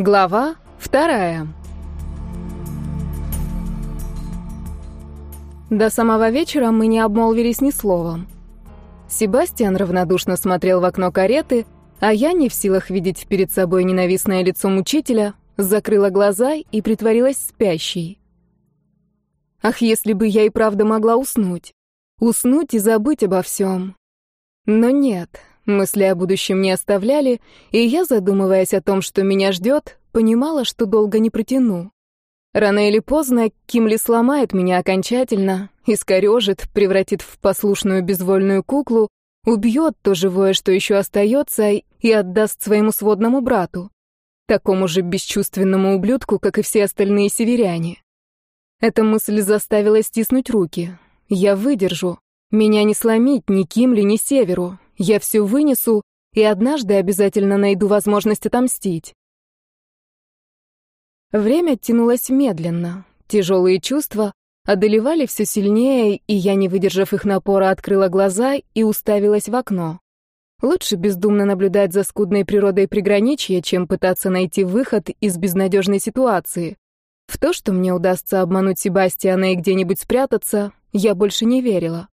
Глава вторая. До самого вечера мы не обмолвились ни словом. Себастьян равнодушно смотрел в окно кареты, а я, не в силах видеть перед собой ненавистное лицо мучителя, закрыла глаза и притворилась спящей. Ах, если бы я и правда могла уснуть. Уснуть и забыть обо всем. Но нет, Мысли о будущем не оставляли, и я, задумываясь о том, что меня ждет, понимала, что долго не протяну. Рано или поздно Кимли сломает меня окончательно, искорежит, превратит в послушную безвольную куклу, убьет то живое, что еще остается, и отдаст своему сводному брату, такому же бесчувственному ублюдку, как и все остальные северяне. Эта мысль заставила стиснуть руки. Я выдержу. Меня не сломить ни Кимли, ни Северу. Я все вынесу и однажды обязательно найду возможность отомстить. Время тянулось медленно. Тяжелые чувства одолевали все сильнее, и я, не выдержав их напора, открыла глаза и уставилась в окно. Лучше бездумно наблюдать за скудной природой приграничья, чем пытаться найти выход из безнадежной ситуации. В то, что мне удастся обмануть Себастьяна и где-нибудь спрятаться, я больше не верила.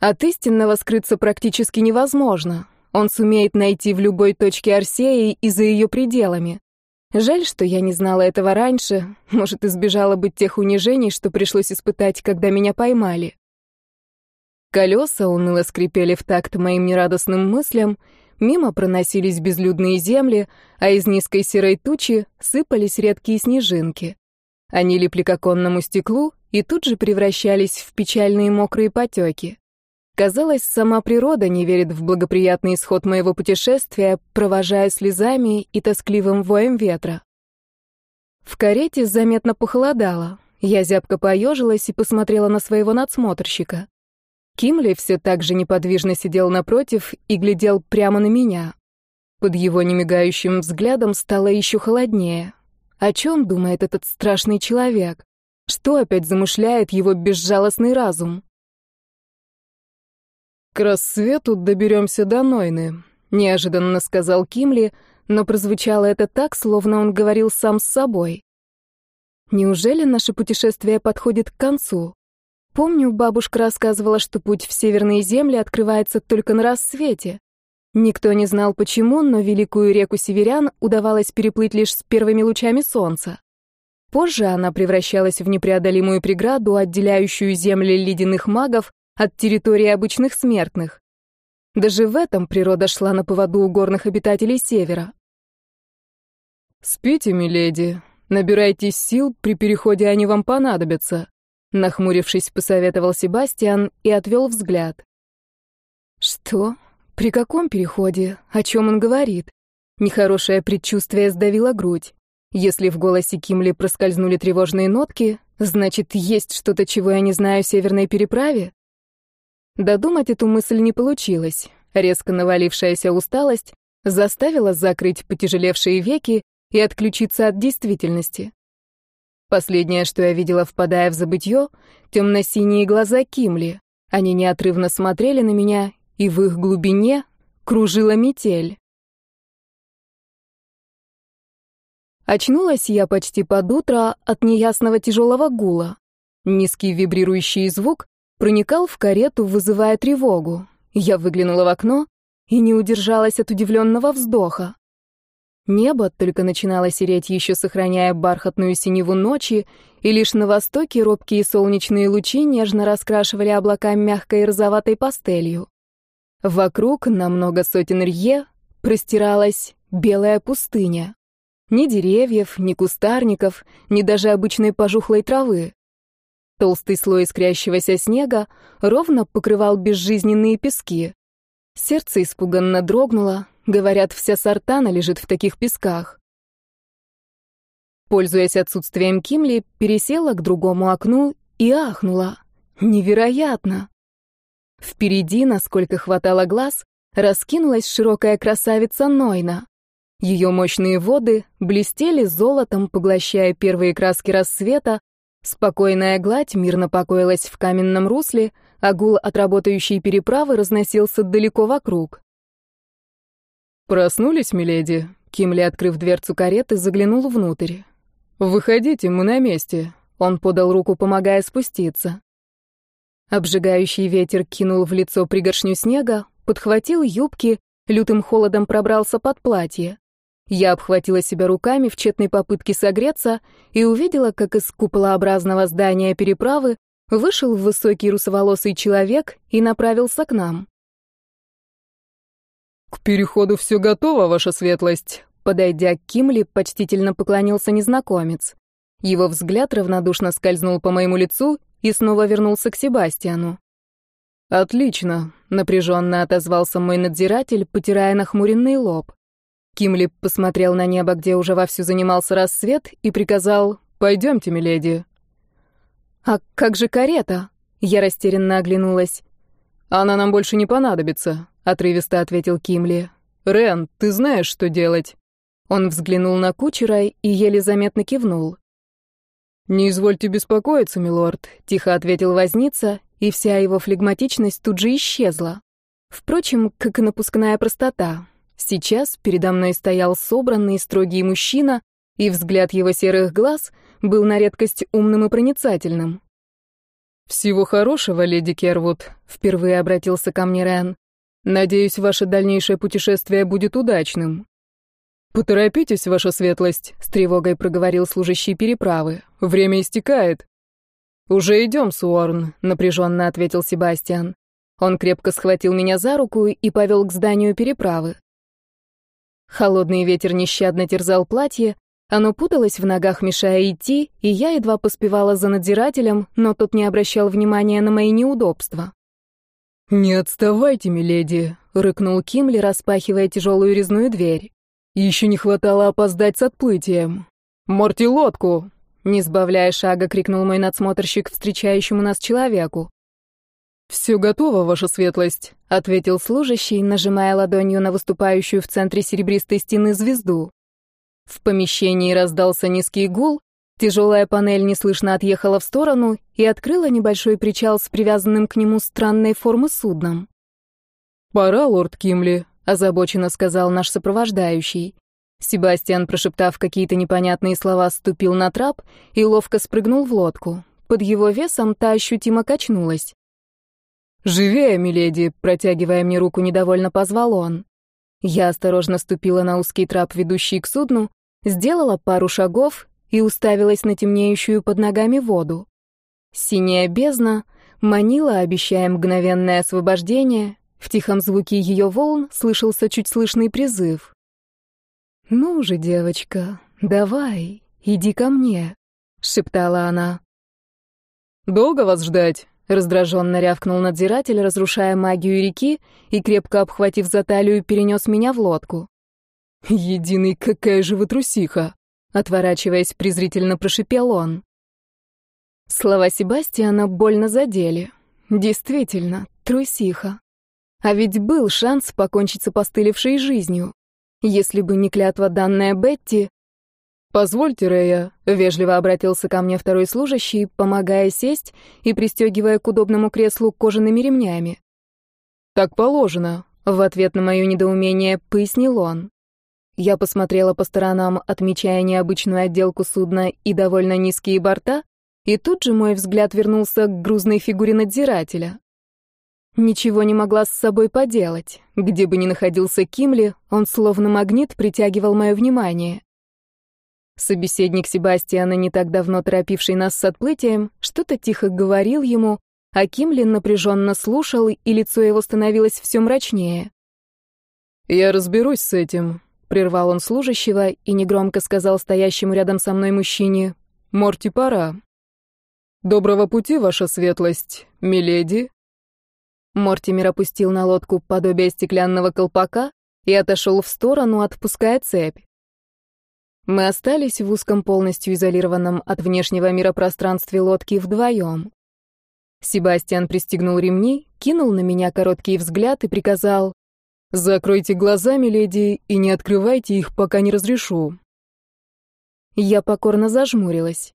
От истинного скрыться практически невозможно. Он сумеет найти в любой точке Арсеи и за ее пределами. Жаль, что я не знала этого раньше, может, избежала бы тех унижений, что пришлось испытать, когда меня поймали. Колеса уныло скрипели в такт моим нерадостным мыслям, мимо проносились безлюдные земли, а из низкой серой тучи сыпались редкие снежинки. Они липли к оконному стеклу и тут же превращались в печальные мокрые потеки. Казалось, сама природа не верит в благоприятный исход моего путешествия, провожая слезами и тоскливым воем ветра. В карете заметно похолодало. Я зябко поежилась и посмотрела на своего надсмотрщика. Кимли все так же неподвижно сидел напротив и глядел прямо на меня. Под его немигающим взглядом стало еще холоднее. О чем думает этот страшный человек? Что опять замышляет его безжалостный разум? «К рассвету доберемся до Нойны», — неожиданно сказал Кимли, но прозвучало это так, словно он говорил сам с собой. «Неужели наше путешествие подходит к концу? Помню, бабушка рассказывала, что путь в северные земли открывается только на рассвете. Никто не знал почему, но великую реку северян удавалось переплыть лишь с первыми лучами солнца. Позже она превращалась в непреодолимую преграду, отделяющую земли ледяных магов от территории обычных смертных. Даже в этом природа шла на поводу у горных обитателей Севера. «Спите, миледи, набирайтесь сил, при переходе они вам понадобятся», нахмурившись, посоветовал Себастьян и отвел взгляд. «Что? При каком переходе? О чем он говорит?» Нехорошее предчувствие сдавило грудь. Если в голосе Кимли проскользнули тревожные нотки, значит, есть что-то, чего я не знаю о северной переправе? Додумать эту мысль не получилось. Резко навалившаяся усталость заставила закрыть потяжелевшие веки и отключиться от действительности. Последнее, что я видела, впадая в забытье, темно-синие глаза Кимли. Они неотрывно смотрели на меня, и в их глубине кружила метель. Очнулась я почти под утро от неясного тяжелого гула. Низкий вибрирующий звук проникал в карету, вызывая тревогу. Я выглянула в окно и не удержалась от удивленного вздоха. Небо только начинало сереть, еще сохраняя бархатную синеву ночи, и лишь на востоке робкие солнечные лучи нежно раскрашивали облака мягкой розоватой пастелью. Вокруг, на много сотен рье, простиралась белая пустыня. Ни деревьев, ни кустарников, ни даже обычной пожухлой травы. Толстый слой искрящегося снега ровно покрывал безжизненные пески. Сердце испуганно дрогнуло. Говорят, вся сортана лежит в таких песках. Пользуясь отсутствием Кимли, пересела к другому окну и ахнула. Невероятно! Впереди, насколько хватало глаз, раскинулась широкая красавица Нойна. Ее мощные воды блестели золотом, поглощая первые краски рассвета, Спокойная гладь мирно покоилась в каменном русле, а гул от работающей переправы разносился далеко вокруг. «Проснулись, миледи?» Кимли, открыв дверцу кареты, заглянул внутрь. «Выходите, мы на месте». Он подал руку, помогая спуститься. Обжигающий ветер кинул в лицо пригоршню снега, подхватил юбки, лютым холодом пробрался под платье. Я обхватила себя руками в тщетной попытке согреться и увидела, как из куполообразного здания переправы вышел высокий русоволосый человек и направился к нам. «К переходу все готово, ваша светлость», Подойдя к Кимли, почтительно поклонился незнакомец. Его взгляд равнодушно скользнул по моему лицу и снова вернулся к Себастьяну. «Отлично», — напряженно отозвался мой надзиратель, потирая нахмуренный лоб. Кимли посмотрел на небо, где уже вовсю занимался рассвет, и приказал «Пойдемте, миледи». «А как же карета?» Я растерянно оглянулась. «Она нам больше не понадобится», — отрывисто ответил Кимли. «Рен, ты знаешь, что делать?» Он взглянул на кучера и еле заметно кивнул. «Не извольте беспокоиться, милорд», — тихо ответил возница, и вся его флегматичность тут же исчезла. Впрочем, как и напускная простота. Сейчас передо мной стоял собранный строгий мужчина, и взгляд его серых глаз был на редкость умным и проницательным. «Всего хорошего, леди Кервуд», — впервые обратился ко мне Рен. «Надеюсь, ваше дальнейшее путешествие будет удачным». «Поторопитесь, ваша светлость», — с тревогой проговорил служащий переправы. «Время истекает». «Уже идем, Суорн», — напряженно ответил Себастьян. Он крепко схватил меня за руку и повел к зданию переправы. Холодный ветер нещадно терзал платье, оно путалось в ногах, мешая идти, и я едва поспевала за надзирателем, но тот не обращал внимания на мои неудобства. «Не отставайте, миледи», — рыкнул Кимли, распахивая тяжелую резную дверь. Еще не хватало опоздать с отплытием. «Морти, лодку!» Не сбавляя шага, крикнул мой надсмотрщик встречающему нас человеку. «Все готово, ваша светлость», — ответил служащий, нажимая ладонью на выступающую в центре серебристой стены звезду. В помещении раздался низкий гул, тяжелая панель неслышно отъехала в сторону и открыла небольшой причал с привязанным к нему странной формы судном. «Пора, лорд Кимли», озабоченно сказал наш сопровождающий. Себастьян, прошептав какие-то непонятные слова, ступил на трап и ловко спрыгнул в лодку. Под его весом та ощутимо качнулась. «Живее, миледи!» — протягивая мне руку, недовольно позвал он. Я осторожно ступила на узкий трап, ведущий к судну, сделала пару шагов и уставилась на темнеющую под ногами воду. Синяя бездна манила, обещая мгновенное освобождение, в тихом звуке ее волн слышался чуть слышный призыв. «Ну же, девочка, давай, иди ко мне», — шептала она. «Долго вас ждать?» — раздраженно рявкнул надзиратель, разрушая магию реки и, крепко обхватив за талию, перенес меня в лодку. «Единый, какая же вы трусиха!» — отворачиваясь, презрительно прошипел он. Слова Себастьяна больно задели. Действительно, трусиха. А ведь был шанс покончить с опостылевшей жизнью. Если бы не клятва данная Бетти... «Позвольте, Рея», — вежливо обратился ко мне второй служащий, помогая сесть и пристегивая к удобному креслу кожаными ремнями. «Так положено», — в ответ на мое недоумение пояснил он. Я посмотрела по сторонам, отмечая необычную отделку судна и довольно низкие борта, и тут же мой взгляд вернулся к грузной фигуре надзирателя. Ничего не могла с собой поделать. Где бы ни находился Кимли, он словно магнит притягивал мое внимание. Собеседник Себастьяна, не так давно торопивший нас с отплытием, что-то тихо говорил ему, а Кимли напряженно слушал, и лицо его становилось все мрачнее. «Я разберусь с этим», — прервал он служащего и негромко сказал стоящему рядом со мной мужчине, «Морти, пора». «Доброго пути, ваша светлость, миледи», Мортимер опустил на лодку подобие стеклянного колпака и отошел в сторону, отпуская цепь. Мы остались в узком, полностью изолированном от внешнего мира пространстве лодки вдвоем. Себастьян пристегнул ремни, кинул на меня короткий взгляд и приказал «Закройте глаза, миледи, и не открывайте их, пока не разрешу». Я покорно зажмурилась.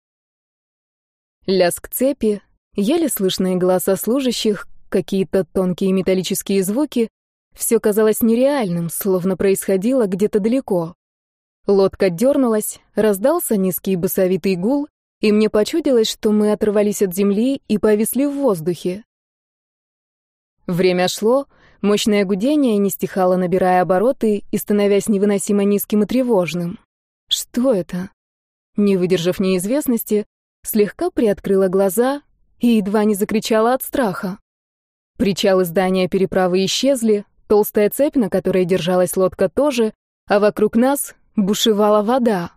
Лязг цепи, еле слышные голоса служащих, какие-то тонкие металлические звуки. Все казалось нереальным, словно происходило где-то далеко. Лодка дернулась, раздался низкий басовитый гул, и мне почудилось, что мы оторвались от земли и повисли в воздухе. Время шло, мощное гудение не стихало, набирая обороты и становясь невыносимо низким и тревожным. Что это? Не выдержав неизвестности, слегка приоткрыла глаза и едва не закричала от страха. Причалы здания переправы исчезли, толстая цепь, на которой держалась лодка, тоже, а вокруг нас бушевала вода.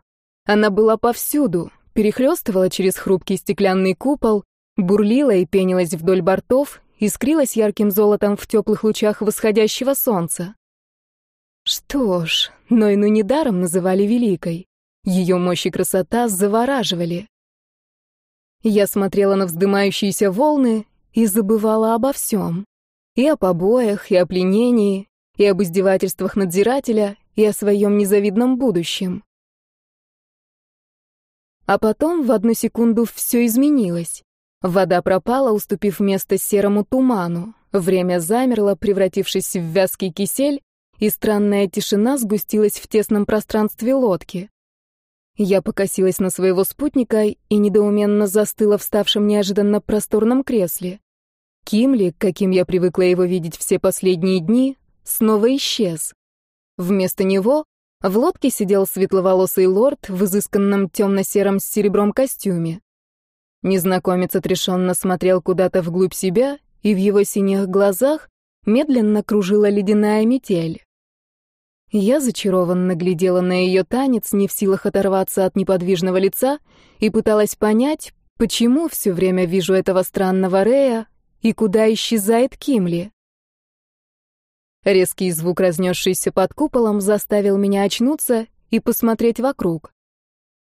Она была повсюду, перехлестывала через хрупкий стеклянный купол, бурлила и пенилась вдоль бортов, искрилась ярким золотом в теплых лучах восходящего солнца. Что ж, но и ну недаром называли великой. Ее мощь и красота завораживали. Я смотрела на вздымающиеся волны и забывала обо всем. И о побоях, и о пленении, и об издевательствах надзирателя, и о своем незавидном будущем. А потом в одну секунду все изменилось. Вода пропала, уступив место серому туману. Время замерло, превратившись в вязкий кисель, и странная тишина сгустилась в тесном пространстве лодки. Я покосилась на своего спутника и недоуменно застыла в ставшем неожиданно просторном кресле. Кимли, каким я привыкла его видеть все последние дни, снова исчез. Вместо него в лодке сидел светловолосый лорд в изысканном темно-сером с серебром костюме. Незнакомец отрешенно смотрел куда-то вглубь себя, и в его синих глазах медленно кружила ледяная метель. Я зачарованно глядела на ее танец, не в силах оторваться от неподвижного лица, и пыталась понять, почему все время вижу этого странного Рея и куда исчезает Кимли. Резкий звук, разнесшийся под куполом, заставил меня очнуться и посмотреть вокруг.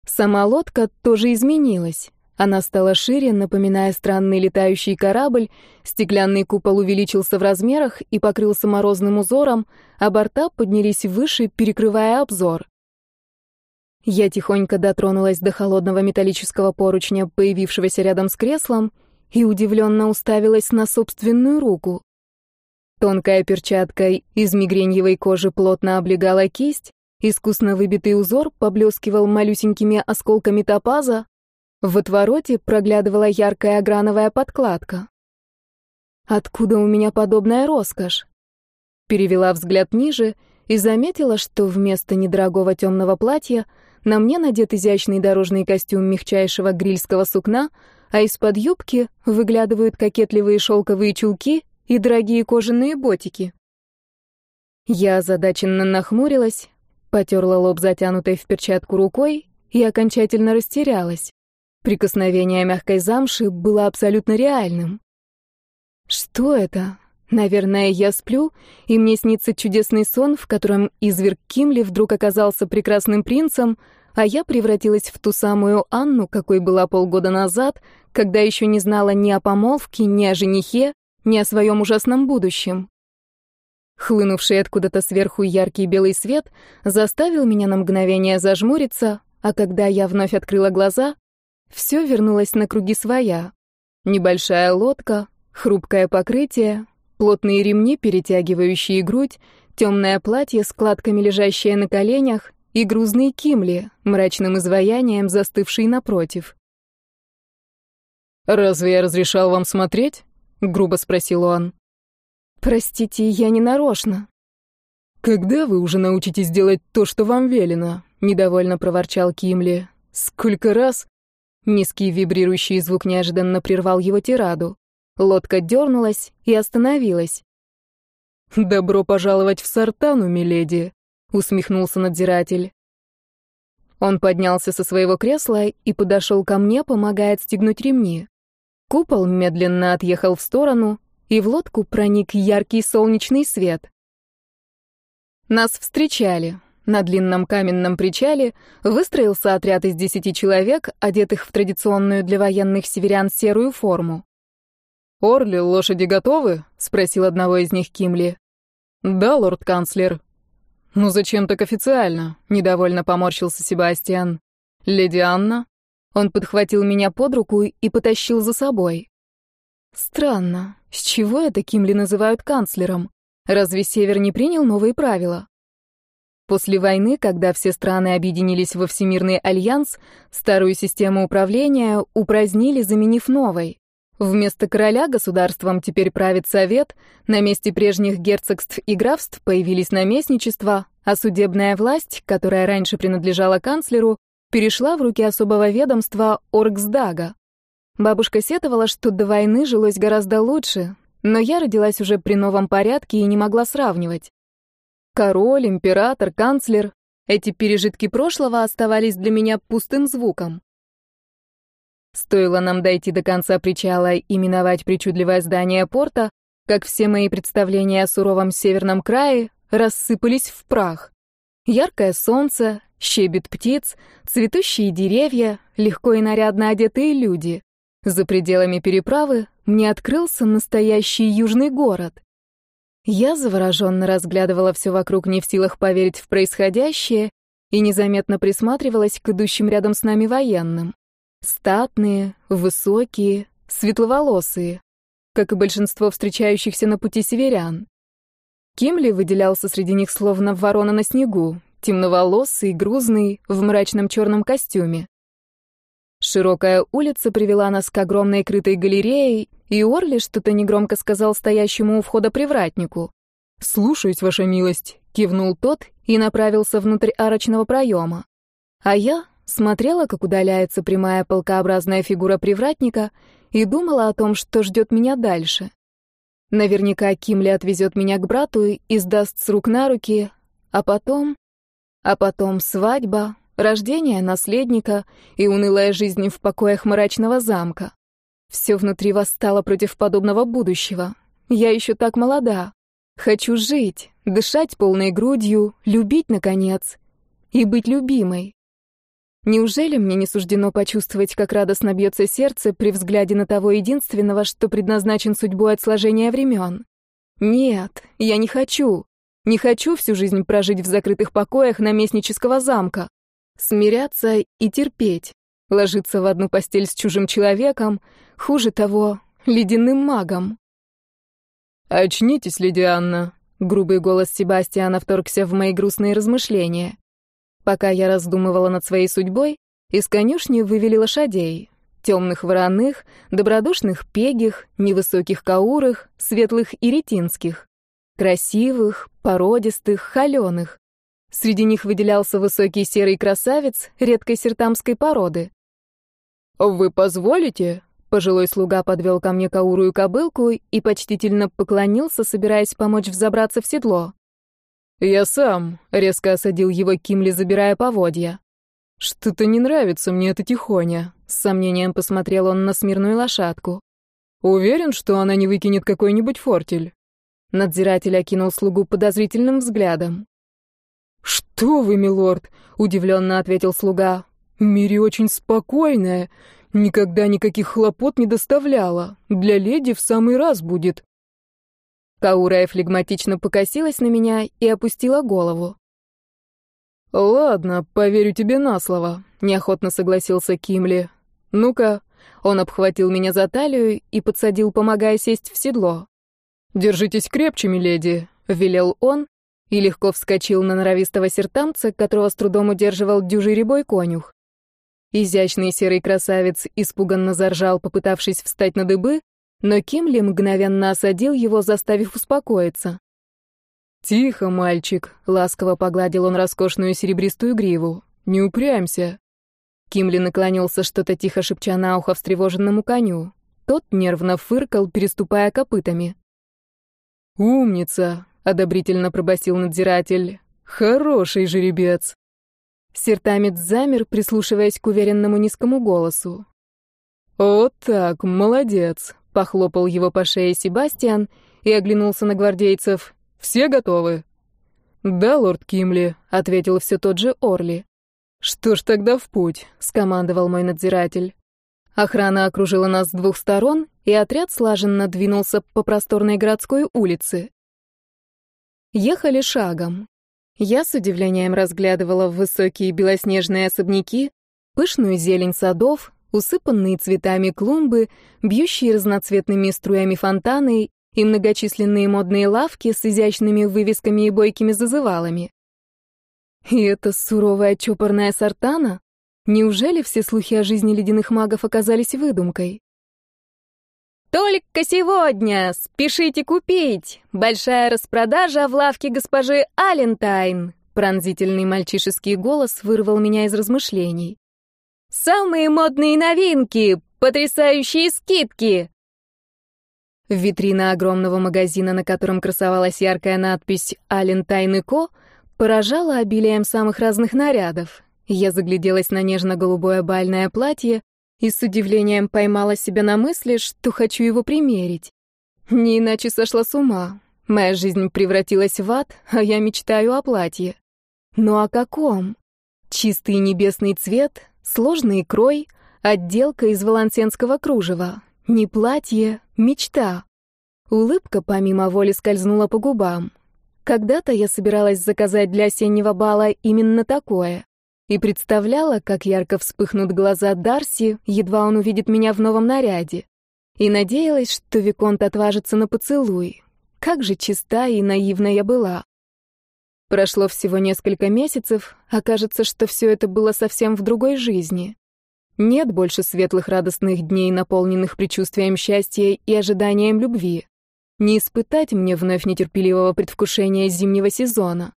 Сама лодка тоже изменилась. Она стала шире, напоминая странный летающий корабль, стеклянный купол увеличился в размерах и покрылся морозным узором, а борта поднялись выше, перекрывая обзор. Я тихонько дотронулась до холодного металлического поручня, появившегося рядом с креслом, и удивленно уставилась на собственную руку. Тонкая перчатка из мигреньевой кожи плотно облегала кисть, искусно выбитый узор поблескивал малюсенькими осколками топаза, в отвороте проглядывала яркая грановая подкладка. Откуда у меня подобная роскошь? Перевела взгляд ниже и заметила, что вместо недорогого темного платья на мне надет изящный дорожный костюм мягчайшего грильского сукна, а из-под юбки выглядывают кокетливые шелковые чулки и дорогие кожаные ботики. Я озадаченно нахмурилась, потерла лоб затянутой в перчатку рукой и окончательно растерялась. Прикосновение мягкой замши было абсолютно реальным. Что это? Наверное, я сплю, и мне снится чудесный сон, в котором изверг Кимли вдруг оказался прекрасным принцем, а я превратилась в ту самую Анну, какой была полгода назад, когда еще не знала ни о помолвке, ни о женихе, ни о своем ужасном будущем. Хлынувший откуда-то сверху яркий белый свет заставил меня на мгновение зажмуриться, а когда я вновь открыла глаза, все вернулось на круги своя. Небольшая лодка, хрупкое покрытие, плотные ремни, перетягивающие грудь, темное платье, складками лежащее на коленях и грузный кимли, мрачным изваянием, застывший напротив. «Разве я разрешал вам смотреть?» — грубо спросил он. «Простите, я не нарочно». «Когда вы уже научитесь делать то, что вам велено?» — недовольно проворчал Кимли. «Сколько раз?» Низкий вибрирующий звук неожиданно прервал его тираду. Лодка дернулась и остановилась. «Добро пожаловать в Сартану, миледи», — усмехнулся надзиратель. Он поднялся со своего кресла и подошел ко мне, помогая отстегнуть ремни. Купол медленно отъехал в сторону, и в лодку проник яркий солнечный свет. Нас встречали. На длинном каменном причале выстроился отряд из десяти человек, одетых в традиционную для военных северян серую форму. «Орли, лошади готовы?» — спросил одного из них Кимли. «Да, лорд-канцлер». «Ну зачем так официально?» — недовольно поморщился Себастьян. «Леди Анна?» Он подхватил меня под руку и потащил за собой. Странно, с чего это Кимли называют канцлером? Разве Север не принял новые правила? После войны, когда все страны объединились во Всемирный альянс, старую систему управления упразднили, заменив новой. Вместо короля государством теперь правит совет, на месте прежних герцогств и графств появились наместничества, а судебная власть, которая раньше принадлежала канцлеру, перешла в руки особого ведомства Оргсдага. Бабушка сетовала, что до войны жилось гораздо лучше, но я родилась уже при новом порядке и не могла сравнивать. Король, император, канцлер — эти пережитки прошлого оставались для меня пустым звуком. Стоило нам дойти до конца причала и миновать причудливое здание порта, как все мои представления о суровом северном крае рассыпались в прах. Яркое солнце, щебет птиц, цветущие деревья, легко и нарядно одетые люди. За пределами переправы мне открылся настоящий южный город. Я завороженно разглядывала все вокруг, не в силах поверить в происходящее, и незаметно присматривалась к идущим рядом с нами военным. Статные, высокие, светловолосые, как и большинство встречающихся на пути северян. Кимли выделялся среди них словно ворона на снегу, темноволосый, грузный, в мрачном черном костюме. Широкая улица привела нас к огромной крытой галерее, и Орли что-то негромко сказал стоящему у входа привратнику. «Слушаюсь, ваша милость», — кивнул тот и направился внутрь арочного проема. А я смотрела, как удаляется прямая полкообразная фигура привратника, и думала о том, что ждет меня дальше. Наверняка Кимли отвезет меня к брату и сдаст с рук на руки, а потом... А потом свадьба, рождение наследника и унылая жизнь в покоях мрачного замка. Все внутри восстало против подобного будущего. Я еще так молода. Хочу жить, дышать полной грудью, любить, наконец, и быть любимой. Неужели мне не суждено почувствовать, как радостно бьется сердце при взгляде на того единственного, что предназначен судьбой от сложения времен? Нет, я не хочу. Не хочу всю жизнь прожить в закрытых покоях наместнического замка. Смиряться и терпеть. Ложиться в одну постель с чужим человеком, хуже того, ледяным магом. «Очнитесь, леди Анна», — грубый голос Себастьяна вторгся в мои грустные размышления. Пока я раздумывала над своей судьбой, из конюшни вывели лошадей. Темных вороных, добродушных пегих, невысоких каурых, светлых и ретинских. Красивых, породистых, холеных. Среди них выделялся высокий серый красавец редкой сертамской породы. «Вы позволите?» Пожилой слуга подвел ко мне каурую кобылку и почтительно поклонился, собираясь помочь взобраться в седло. «Я сам», — резко осадил его Кимли, забирая поводья. «Что-то не нравится мне эта тихоня», — с сомнением посмотрел он на смирную лошадку. «Уверен, что она не выкинет какой-нибудь фортель?» Надзиратель окинул слугу подозрительным взглядом. «Что вы, милорд?» — удивленно ответил слуга. «Мири очень спокойная, никогда никаких хлопот не доставляла. Для леди в самый раз будет». Каурая флегматично покосилась на меня и опустила голову. «Ладно, поверю тебе на слово», — неохотно согласился Кимли. «Ну-ка». Он обхватил меня за талию и подсадил, помогая сесть в седло. «Держитесь крепче, миледи», — велел он и легко вскочил на норовистого сертамца, которого с трудом удерживал дюжий рябой конюх. Изящный серый красавец испуганно заржал, попытавшись встать на дыбы, но Кимли мгновенно осадил его, заставив успокоиться. «Тихо, мальчик», — ласково погладил он роскошную серебристую гриву. «Не упрямься». Кимли наклонился, что-то тихо шепча на ухо встревоженному коню. Тот нервно фыркал, переступая копытами. «Умница», — одобрительно пробасил надзиратель. «Хороший жеребец». Сертамец замер, прислушиваясь к уверенному низкому голосу. «Вот так, молодец», Похлопал его по шее Себастьян и оглянулся на гвардейцев. «Все готовы?» «Да, лорд Кимли», — ответил все тот же Орли. «Что ж тогда в путь?» — скомандовал мой надзиратель. Охрана окружила нас с двух сторон, и отряд слаженно двинулся по просторной городской улице. Ехали шагом. Я с удивлением разглядывала высокие белоснежные особняки, пышную зелень садов, усыпанные цветами клумбы, бьющие разноцветными струями фонтаны и многочисленные модные лавки с изящными вывесками и бойкими зазывалами. И это суровая чопорная Сартана? Неужели все слухи о жизни ледяных магов оказались выдумкой? «Только сегодня! Спешите купить! Большая распродажа в лавке госпожи Алентайн!» Пронзительный мальчишеский голос вырвал меня из размышлений. «Самые модные новинки! Потрясающие скидки!» Витрина огромного магазина, на котором красовалась яркая надпись «Алентайн и Ко», поражала обилием самых разных нарядов. Я загляделась на нежно-голубое бальное платье и с удивлением поймала себя на мысли, что хочу его примерить. Не иначе сошла с ума. Моя жизнь превратилась в ад, а я мечтаю о платье. Но о каком? Чистый небесный цвет, сложный крой, отделка из валансенского кружева. Не платье, мечта. Улыбка помимо воли скользнула по губам. Когда-то я собиралась заказать для осеннего бала именно такое и представляла, как ярко вспыхнут глаза Дарси, едва он увидит меня в новом наряде, и надеялась, что Виконт отважится на поцелуй. Как же чиста и наивна я была. Прошло всего несколько месяцев, а кажется, что все это было совсем в другой жизни. Нет больше светлых радостных дней, наполненных предчувствием счастья и ожиданием любви. Не испытать мне вновь нетерпеливого предвкушения зимнего сезона.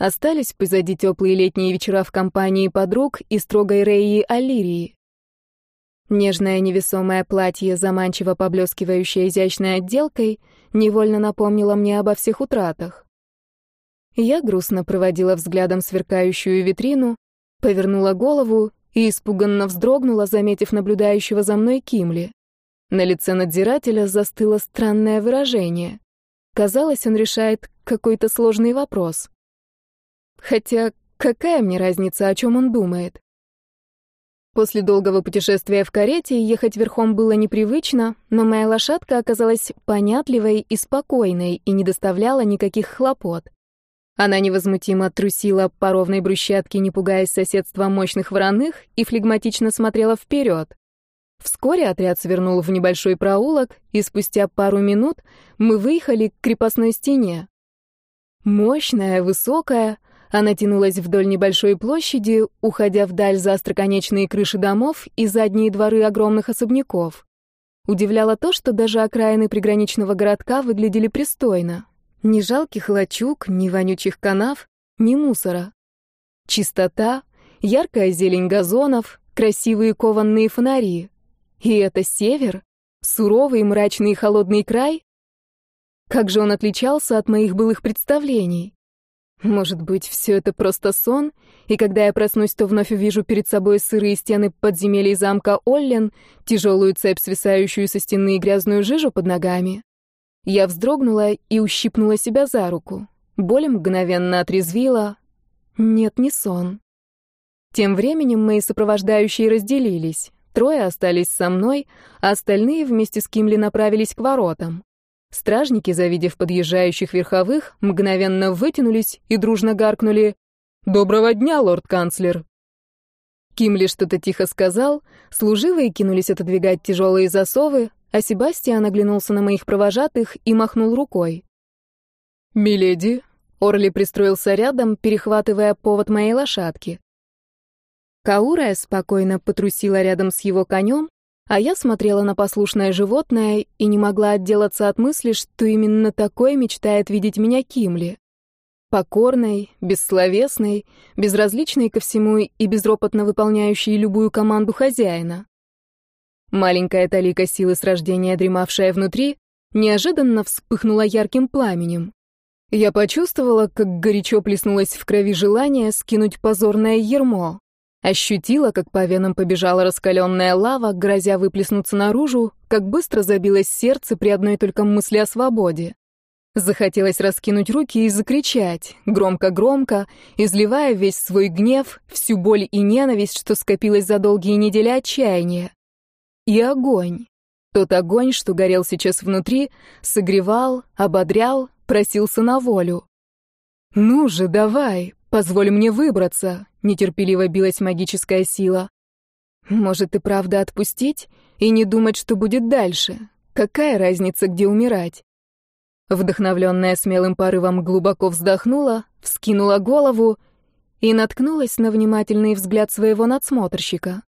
Остались позади теплые летние вечера в компании подруг и строгой Реи Алирии. Нежное невесомое платье, заманчиво поблескивающее изящной отделкой, невольно напомнило мне обо всех утратах. Я грустно проводила взглядом сверкающую витрину, повернула голову и испуганно вздрогнула, заметив наблюдающего за мной Кимли. На лице надзирателя застыло странное выражение. Казалось, он решает какой-то сложный вопрос. Хотя какая мне разница, о чем он думает? После долгого путешествия в карете ехать верхом было непривычно, но моя лошадка оказалась понятливой и спокойной и не доставляла никаких хлопот. Она невозмутимо трусила по ровной брусчатке, не пугаясь соседства мощных вороных, и флегматично смотрела вперед. Вскоре отряд свернул в небольшой проулок, и спустя пару минут мы выехали к крепостной стене. Мощная, высокая, она тянулась вдоль небольшой площади, уходя вдаль за остроконечные крыши домов и задние дворы огромных особняков. Удивляло то, что даже окраины приграничного городка выглядели пристойно. Ни жалких лачуг, ни вонючих канав, ни мусора. Чистота, яркая зелень газонов, красивые кованные фонари. И это север? Суровый, мрачный и холодный край? Как же он отличался от моих былых представлений? Может быть, все это просто сон, и когда я проснусь, то вновь увижу перед собой сырые стены подземелий замка Оллен, тяжелую цепь, свисающую со стены и грязную жижу под ногами. Я вздрогнула и ущипнула себя за руку. Боль мгновенно отрезвила. Нет, не сон. Тем временем мои сопровождающие разделились. Трое остались со мной, а остальные вместе с Кимли направились к воротам. Стражники, завидев подъезжающих верховых, мгновенно вытянулись и дружно гаркнули «Доброго дня, лорд-канцлер!». Кимли что-то тихо сказал, служивые кинулись отодвигать тяжелые засовы, а Себастьян оглянулся на моих провожатых и махнул рукой. «Миледи!» — Орли пристроился рядом, перехватывая повод моей лошадки. Каурая спокойно потрусила рядом с его конем, а я смотрела на послушное животное и не могла отделаться от мысли, что именно такое мечтает видеть меня Кимли. Покорной, бессловесной, безразличной ко всему и безропотно выполняющей любую команду хозяина. Маленькая талика силы с рождения, дремавшая внутри, неожиданно вспыхнула ярким пламенем. Я почувствовала, как горячо плеснулось в крови желание скинуть позорное ермо. Ощутила, как по венам побежала раскаленная лава, грозя выплеснуться наружу, как быстро забилось сердце при одной только мысли о свободе. Захотелось раскинуть руки и закричать, громко-громко, изливая весь свой гнев, всю боль и ненависть, что скопилось за долгие недели отчаяния. И огонь. Тот огонь, что горел сейчас внутри, согревал, ободрял, просился на волю. «Ну же, давай, позволь мне выбраться», нетерпеливо билась магическая сила. Может и правда отпустить и не думать, что будет дальше? Какая разница, где умирать? Вдохновленная смелым порывом глубоко вздохнула, вскинула голову и наткнулась на внимательный взгляд своего надсмотрщика.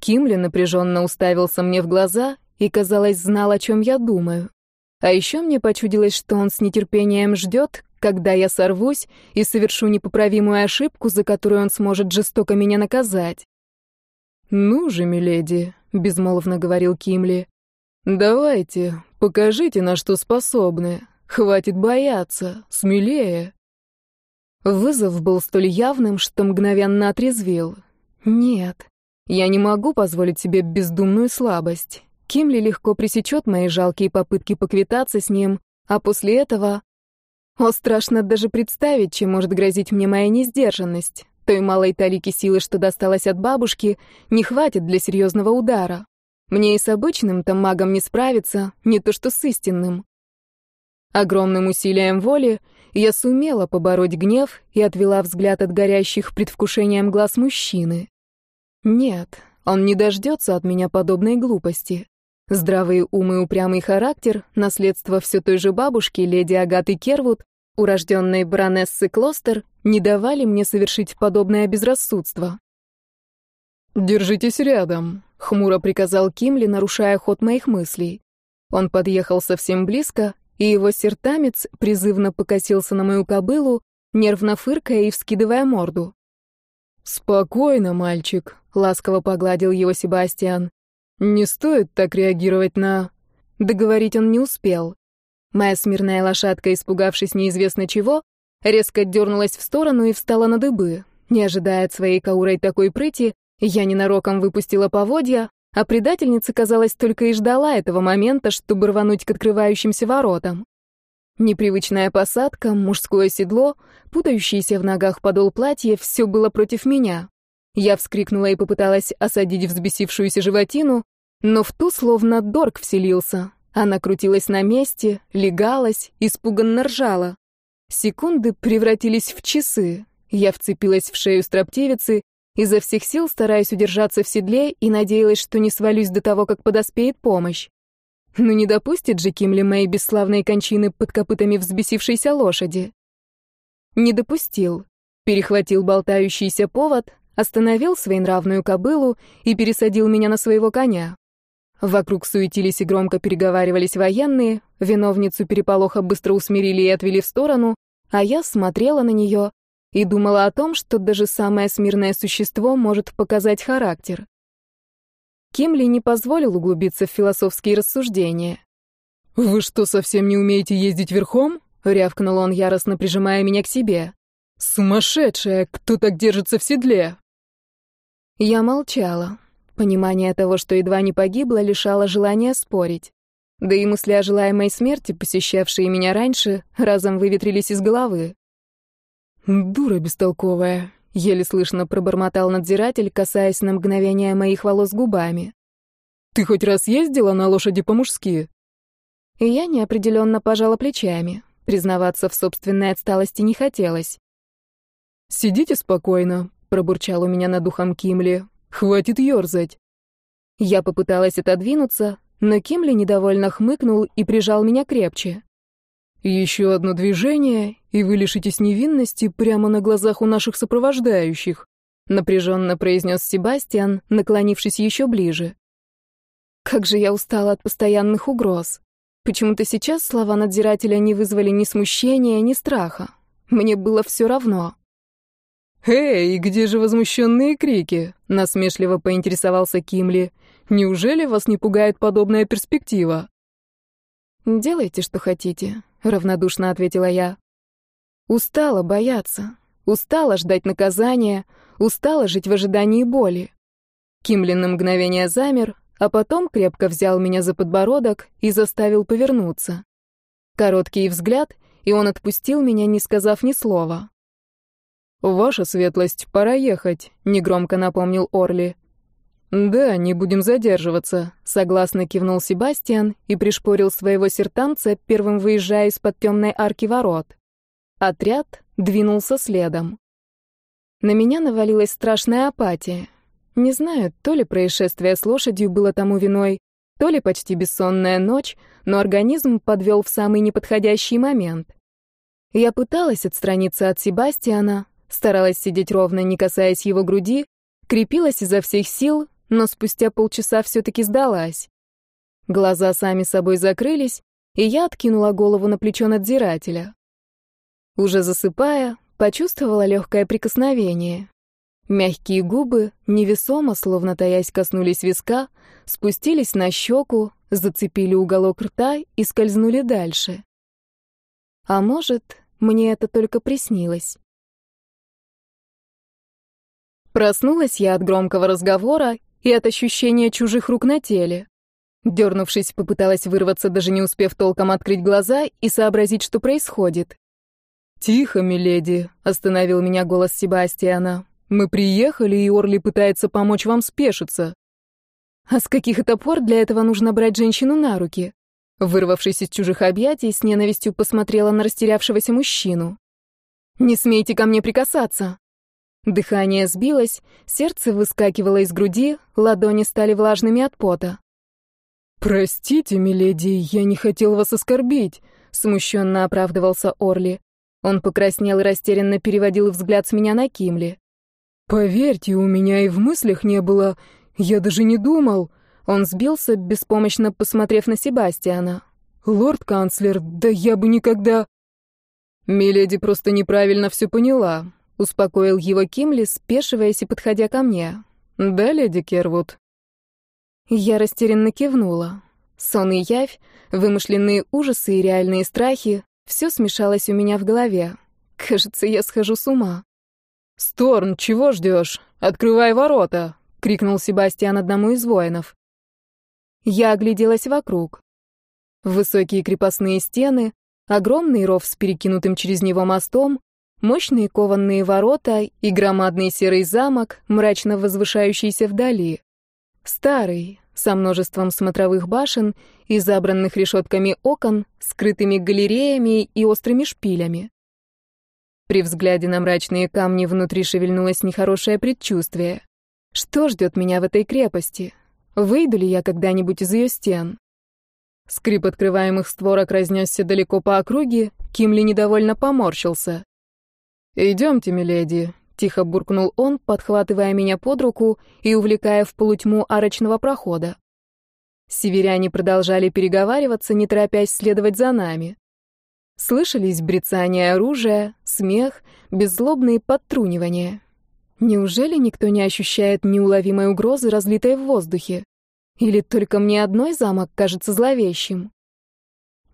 Кимли напряженно уставился мне в глаза и, казалось, знал, о чем я думаю. А еще мне почудилось, что он с нетерпением ждет, когда я сорвусь и совершу непоправимую ошибку, за которую он сможет жестоко меня наказать. «Ну же, миледи», — безмолвно говорил Кимли, — «давайте, покажите, на что способны. Хватит бояться, смелее». Вызов был столь явным, что мгновенно отрезвил. «Нет, я не могу позволить себе бездумную слабость. Кимли легко пресечет мои жалкие попытки поквитаться с ним, а после этого... О, страшно даже представить, чем может грозить мне моя несдержанность. Той малой талики силы, что досталось от бабушки, не хватит для серьезного удара. Мне и с обычным-то магом не справиться, не то что с истинным. Огромным усилием воли я сумела побороть гнев и отвела взгляд от горящих предвкушением глаз мужчины. Нет, он не дождется от меня подобной глупости. Здравый ум и упрямый характер, наследство все той же бабушки, леди Агаты Кервуд, урожденной баронессы Клостер, не давали мне совершить подобное безрассудство. «Держитесь рядом», — хмуро приказал Кимли, нарушая ход моих мыслей. Он подъехал совсем близко, и его сертамец призывно покосился на мою кобылу, нервно фыркая и вскидывая морду. «Спокойно, мальчик», — ласково погладил его Себастьян. Не стоит так реагировать на... Договорить он не успел. Моя смирная лошадка, испугавшись неизвестно чего, резко дернулась в сторону и встала на дыбы. Не ожидая от своей каурой такой прыти, я ненароком выпустила поводья, а предательница, казалось, только и ждала этого момента, чтобы рвануть к открывающимся воротам. Непривычная посадка, мужское седло, путающийся в ногах подол платья — все было против меня. Я вскрикнула и попыталась осадить взбесившуюся животину, но в ту словно дорг вселился. Она крутилась на месте, легалась, испуганно ржала. Секунды превратились в часы. Я вцепилась в шею строптивицы, изо всех сил стараясь удержаться в седле и надеялась, что не свалюсь до того, как подоспеет помощь. Ну не допустит же Кимли моей бесславной кончины под копытами взбесившейся лошади. Не допустил. Перехватил болтающийся повод, остановил своенравную кобылу и пересадил меня на своего коня. Вокруг суетились и громко переговаривались военные, виновницу переполоха быстро усмирили и отвели в сторону, а я смотрела на нее и думала о том, что даже самое смирное существо может показать характер. Кимли не позволил углубиться в философские рассуждения. «Вы что, совсем не умеете ездить верхом?» — рявкнул он, яростно прижимая меня к себе. «Сумасшедшая! Кто так держится в седле?» Я молчала. Понимание того, что едва не погибла, лишало желания спорить. Да и мысли о желаемой смерти, посещавшие меня раньше, разом выветрились из головы. «Дура бестолковая», — еле слышно пробормотал надзиратель, касаясь на мгновение моих волос губами. «Ты хоть раз ездила на лошади по-мужски?» Я неопределенно пожала плечами. Признаваться в собственной отсталости не хотелось. «Сидите спокойно», пробурчал у меня над духом Кимли. «Хватит ерзать!» Я попыталась отодвинуться, но Кимли недовольно хмыкнул и прижал меня крепче. «Еще одно движение, и вы лишитесь невинности прямо на глазах у наших сопровождающих», напряженно произнес Себастьян, наклонившись еще ближе. Как же я устала от постоянных угроз. Почему-то сейчас слова надзирателя не вызвали ни смущения, ни страха. Мне было все равно. «Эй, где же возмущенные крики?» — насмешливо поинтересовался Кимли. «Неужели вас не пугает подобная перспектива?» «Делайте, что хотите», — равнодушно ответила я. «Устала бояться, устала ждать наказания, устала жить в ожидании боли». Кимли на мгновение замер, а потом крепко взял меня за подбородок и заставил повернуться. Короткий взгляд, и он отпустил меня, не сказав ни слова. «Ваша светлость, пора ехать», — негромко напомнил Орли. «Да, не будем задерживаться», — согласно кивнул Себастьян и пришпорил своего сертанца, первым выезжая из-под темной арки ворот. Отряд двинулся следом. На меня навалилась страшная апатия. Не знаю, то ли происшествие с лошадью было тому виной, то ли почти бессонная ночь, но организм подвел в самый неподходящий момент. Я пыталась отстраниться от Себастьяна, Старалась сидеть ровно, не касаясь его груди, крепилась изо всех сил, но спустя полчаса все-таки сдалась. Глаза сами собой закрылись, и я откинула голову на плечо надзирателя. Уже засыпая, почувствовала легкое прикосновение. Мягкие губы, невесомо, словно таясь, коснулись виска, спустились на щеку, зацепили уголок рта и скользнули дальше. А может, мне это только приснилось. Проснулась я от громкого разговора и от ощущения чужих рук на теле. Дернувшись, попыталась вырваться, даже не успев толком открыть глаза и сообразить, что происходит. «Тихо, миледи», — остановил меня голос Себастьяна. «Мы приехали, и Орли пытается помочь вам спешиться». «А с каких это пор для этого нужно брать женщину на руки?» Вырвавшись из чужих объятий, с ненавистью посмотрела на растерявшегося мужчину. «Не смейте ко мне прикасаться!» Дыхание сбилось, сердце выскакивало из груди, ладони стали влажными от пота. «Простите, миледи, я не хотел вас оскорбить», — смущенно оправдывался Орли. Он покраснел и растерянно переводил взгляд с меня на Кимли. «Поверьте, у меня и в мыслях не было. Я даже не думал». Он сбился, беспомощно посмотрев на Себастьяна. «Лорд-канцлер, да я бы никогда...» «Миледи просто неправильно все поняла», — успокоил его Кимли, спешиваясь и подходя ко мне. «Да, леди Кервуд?» Я растерянно кивнула. Сон и явь, вымышленные ужасы и реальные страхи — все смешалось у меня в голове. Кажется, я схожу с ума. «Сторн, чего ждешь? Открывай ворота!» — крикнул Себастьян одному из воинов. Я огляделась вокруг. Высокие крепостные стены, огромный ров с перекинутым через него мостом, мощные кованные ворота и громадный серый замок, мрачно возвышающийся вдали. Старый, со множеством смотровых башен и забранных решетками окон, скрытыми галереями и острыми шпилями. При взгляде на мрачные камни внутри шевельнулось нехорошее предчувствие. Что ждет меня в этой крепости? Выйду ли я когда-нибудь из ее стен? Скрип открываемых створок разнесся далеко по округе, Кимли недовольно поморщился. «Идемте, миледи», — тихо буркнул он, подхватывая меня под руку и увлекая в полутьму арочного прохода. Северяне продолжали переговариваться, не торопясь следовать за нами. Слышались брецание оружия, смех, беззлобные подтрунивания. Неужели никто не ощущает неуловимой угрозы, разлитой в воздухе? Или только мне одной замок кажется зловещим?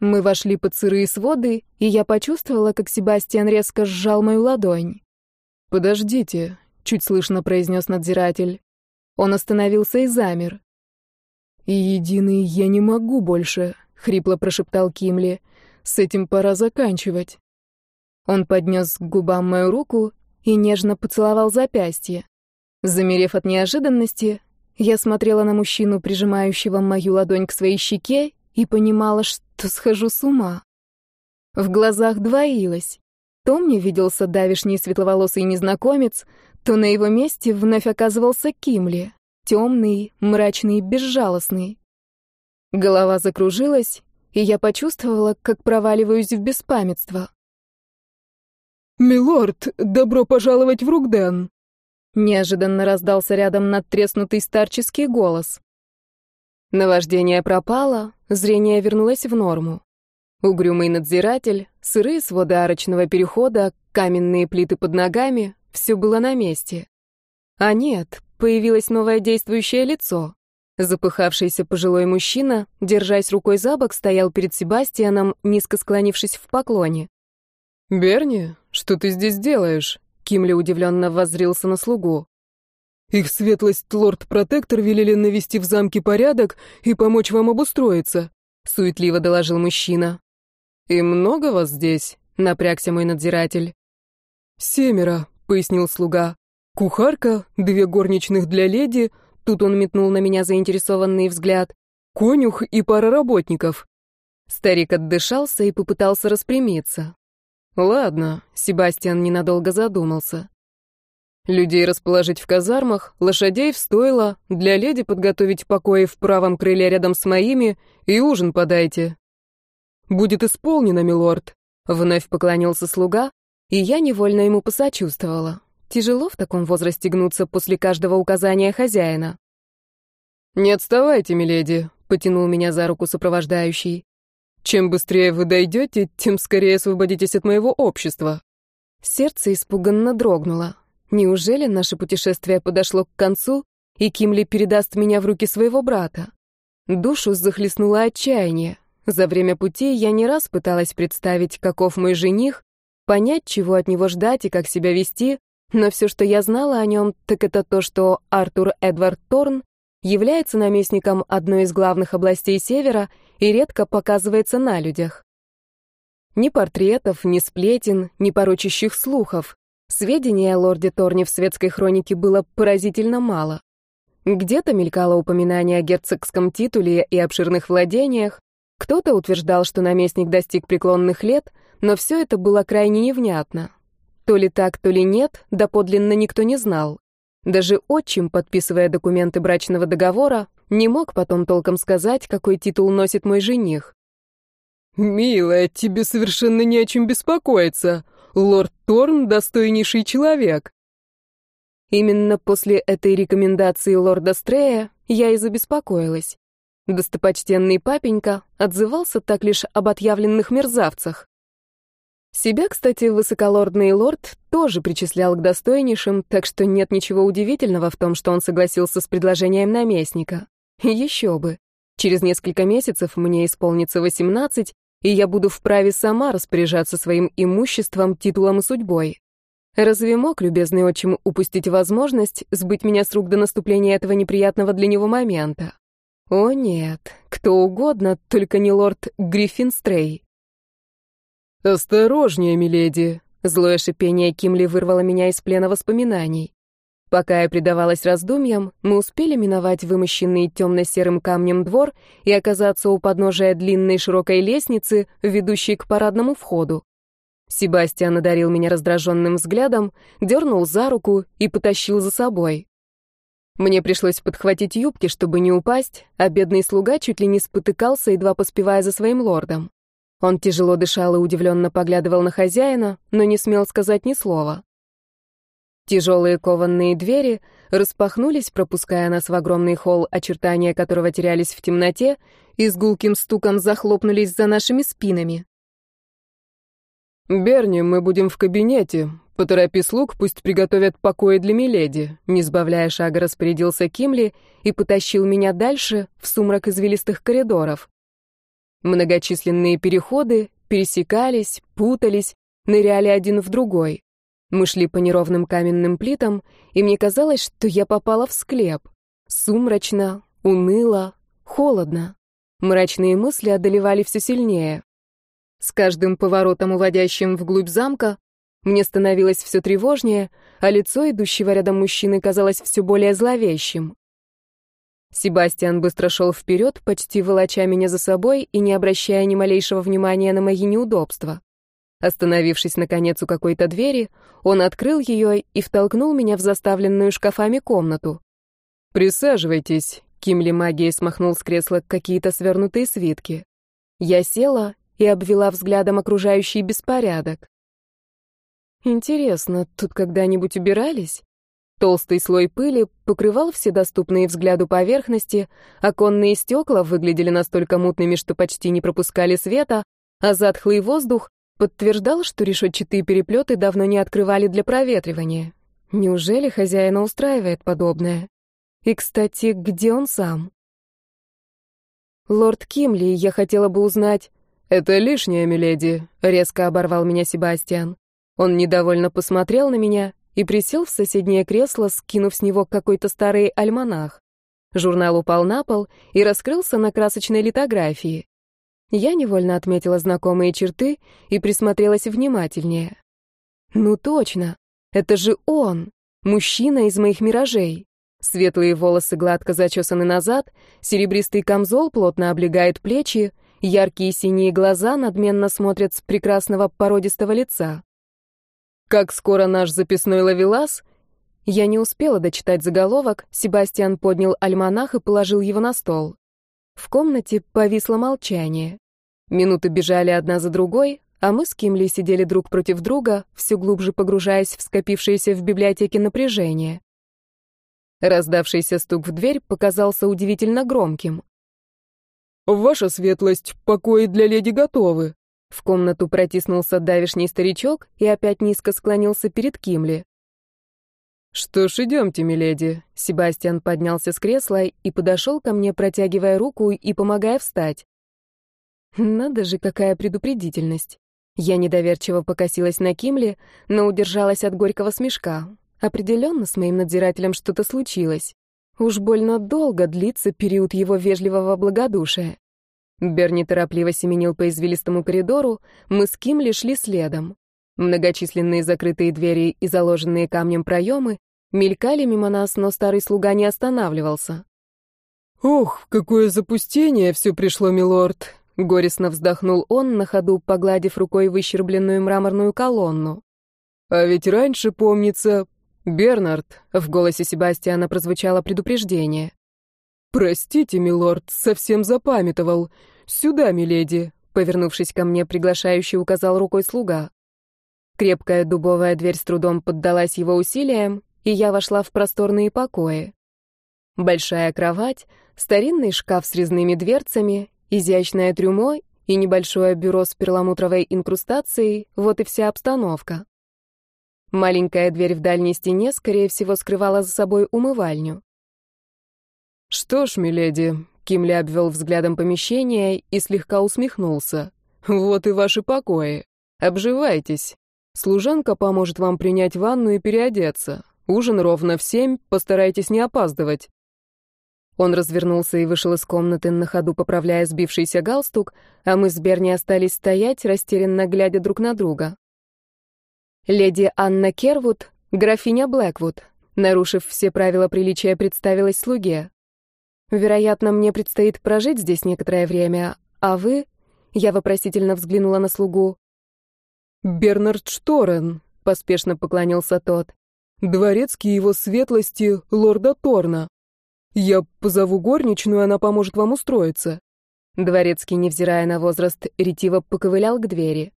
Мы вошли под сырые своды, и я почувствовала, как Себастьян резко сжал мою ладонь. «Подождите», — чуть слышно произнес надзиратель. Он остановился и замер. «И единый я не могу больше», — хрипло прошептал Кимли. «С этим пора заканчивать». Он поднес к губам мою руку и нежно поцеловал запястье. Замерев от неожиданности, я смотрела на мужчину, прижимающего мою ладонь к своей щеке, и понимала, что схожу с ума. В глазах двоилось. То мне виделся давишний светловолосый незнакомец, то на его месте вновь оказывался Кимли, темный, мрачный, безжалостный. Голова закружилась, и я почувствовала, как проваливаюсь в беспамятство. «Милорд, добро пожаловать в Ругден!» Неожиданно раздался рядом надтреснутый старческий голос. Наваждение пропало, зрение вернулось в норму. Угрюмый надзиратель, сырые своды арочного перехода, каменные плиты под ногами — все было на месте. А нет, появилось новое действующее лицо. Запыхавшийся пожилой мужчина, держась рукой за бок, стоял перед Себастьяном, низко склонившись в поклоне. «Берни, что ты здесь делаешь?» Кимли удивленно воззрился на слугу. «Их светлость лорд-протектор велели навести в замке порядок и помочь вам обустроиться», — суетливо доложил мужчина. «И много вас здесь?» — напрягся мой надзиратель. «Семеро», — пояснил слуга. «Кухарка, две горничных для леди», — тут он метнул на меня заинтересованный взгляд, «конюх и пара работников». Старик отдышался и попытался распрямиться. «Ладно», — Себастьян ненадолго задумался. «Людей расположить в казармах, лошадей в стойло, для леди подготовить покои в правом крыле рядом с моими и ужин подайте. «Будет исполнено, милорд», — вновь поклонился слуга, И я невольно ему посочувствовала. Тяжело в таком возрасте гнуться после каждого указания хозяина. «Не отставайте, миледи», — потянул меня за руку сопровождающий. «Чем быстрее вы дойдете, тем скорее освободитесь от моего общества». Сердце испуганно дрогнуло. Неужели наше путешествие подошло к концу, и Кимли передаст меня в руки своего брата? Душу захлестнуло отчаяние. За время пути я не раз пыталась представить, каков мой жених, понять, чего от него ждать и как себя вести, но все, что я знала о нем, так это то, что Артур Эдвард Торн является наместником одной из главных областей Севера и редко показывается на людях. Ни портретов, ни сплетен, ни порочащих слухов. Сведений о лорде Торне в светской хронике было поразительно мало. Где-то мелькало упоминание о герцогском титуле и обширных владениях, кто-то утверждал, что наместник достиг преклонных лет, но все это было крайне невнятно. То ли так, то ли нет, доподлинно никто не знал. Даже отчим, подписывая документы брачного договора, не мог потом толком сказать, какой титул носит мой жених. «Милая, тебе совершенно не о чем беспокоиться. Лорд Торн — достойнейший человек». Именно после этой рекомендации лорда Стрея я и забеспокоилась. Достопочтенный папенька отзывался так лишь об отъявленных мерзавцах. Себя, кстати, высоколордный лорд тоже причислял к достойнейшим, так что нет ничего удивительного в том, что он согласился с предложением наместника. Еще бы. Через несколько месяцев мне исполнится 18, и я буду вправе сама распоряжаться своим имуществом, титулом и судьбой. Разве мог любезный отчим упустить возможность сбыть меня с рук до наступления этого неприятного для него момента? О нет, кто угодно, только не лорд Гриффинстрей. «Осторожнее, миледи!» Злое шипение Кимли вырвало меня из плена воспоминаний. Пока я предавалась раздумьям, мы успели миновать вымощенный темно-серым камнем двор и оказаться у подножия длинной широкой лестницы, ведущей к парадному входу. Себастьян одарил меня раздраженным взглядом, дернул за руку и потащил за собой. Мне пришлось подхватить юбки, чтобы не упасть, а бедный слуга чуть ли не спотыкался, едва поспевая за своим лордом. Он тяжело дышал и удивленно поглядывал на хозяина, но не смел сказать ни слова. Тяжелые кованные двери распахнулись, пропуская нас в огромный холл, очертания которого терялись в темноте, и с гулким стуком захлопнулись за нашими спинами. «Берни, мы будем в кабинете. Поторопи слуг, пусть приготовят покои для Миледи», не сбавляя шага распорядился Кимли и потащил меня дальше, в сумрак извилистых коридоров. Многочисленные переходы пересекались, путались, ныряли один в другой. Мы шли по неровным каменным плитам, и мне казалось, что я попала в склеп. Сумрачно, уныло, холодно. Мрачные мысли одолевали все сильнее. С каждым поворотом, уводящим вглубь замка, мне становилось все тревожнее, а лицо идущего рядом мужчины казалось все более зловещим. Себастьян быстро шел вперед, почти волоча меня за собой и не обращая ни малейшего внимания на мои неудобства. Остановившись, наконец, у какой-то двери, он открыл ее и втолкнул меня в заставленную шкафами комнату. «Присаживайтесь», — Кимли магией смахнул с кресла какие-то свернутые свитки. Я села и обвела взглядом окружающий беспорядок. Интересно, тут когда-нибудь убирались? Толстый слой пыли покрывал все доступные взгляду поверхности, оконные стекла выглядели настолько мутными, что почти не пропускали света, а затхлый воздух Подтверждал, что решетчатые переплеты давно не открывали для проветривания. Неужели хозяина устраивает подобное? И, кстати, где он сам? «Лорд Кимли, я хотела бы узнать...» «Это лишнее, миледи», — резко оборвал меня Себастьян. Он недовольно посмотрел на меня и присел в соседнее кресло, скинув с него какой-то старый альманах. Журнал упал на пол и раскрылся на красочной литографии. Я невольно отметила знакомые черты и присмотрелась внимательнее. Ну точно, это же он, мужчина из моих миражей. Светлые волосы гладко зачесаны назад, серебристый камзол плотно облегает плечи, яркие синие глаза надменно смотрят с прекрасного породистого лица. Как скоро наш записной ловелас? Я не успела дочитать заголовок, Себастьян поднял альманах и положил его на стол. В комнате повисло молчание. Минуты бежали одна за другой, а мы с Кимли сидели друг против друга, все глубже погружаясь в скопившееся в библиотеке напряжение. Раздавшийся стук в дверь показался удивительно громким. «Ваша светлость, покои для леди готовы». В комнату протиснулся давишний старичок и опять низко склонился перед Кимли. «Что ж, идемте, миледи». Себастьян поднялся с кресла и подошел ко мне, протягивая руку и помогая встать. Надо же, какая предупредительность. Я недоверчиво покосилась на Кимли, но удержалась от горького смешка. Определенно с моим надзирателем что-то случилось. Уж больно долго длится период его вежливого благодушия. Берни торопливо семенил по извилистому коридору, мы с Кимли шли следом. Многочисленные закрытые двери и заложенные камнем проемы мелькали мимо нас, но старый слуга не останавливался. «Ох, какое запустение все пришло, милорд!» — горестно вздохнул он, на ходу погладив рукой выщербленную мраморную колонну. «А ведь раньше, помнится, Бернард», — в голосе Себастьяна прозвучало предупреждение. «Простите, милорд, совсем запамятовал. Сюда, миледи», — повернувшись ко мне, приглашающий указал рукой слуга. Крепкая дубовая дверь с трудом поддалась его усилиям, и я вошла в просторные покои. Большая кровать, старинный шкаф с резными дверцами, изящное трюмо и небольшое бюро с перламутровой инкрустацией — вот и вся обстановка. Маленькая дверь в дальней стене, скорее всего, скрывала за собой умывальню. «Что ж, миледи», — Кимли обвел взглядом помещение и слегка усмехнулся. «Вот и ваши покои. Обживайтесь. Служанка поможет вам принять ванну и переодеться. Ужин ровно в семь, постарайтесь не опаздывать». Он развернулся и вышел из комнаты, на ходу поправляя сбившийся галстук, а мы с Берни остались стоять, растерянно глядя друг на друга. Леди Анна Кервуд, графиня Блэквуд, нарушив все правила приличия, представилась слуге. Вероятно, мне предстоит прожить здесь некоторое время, а вы... Я вопросительно взглянула на слугу. «Бернард Шторен», — поспешно поклонился тот. «Дворецкий его светлости лорда Торна. Я позову горничную, она поможет вам устроиться». Дворецкий, невзирая на возраст, ретиво поковылял к двери.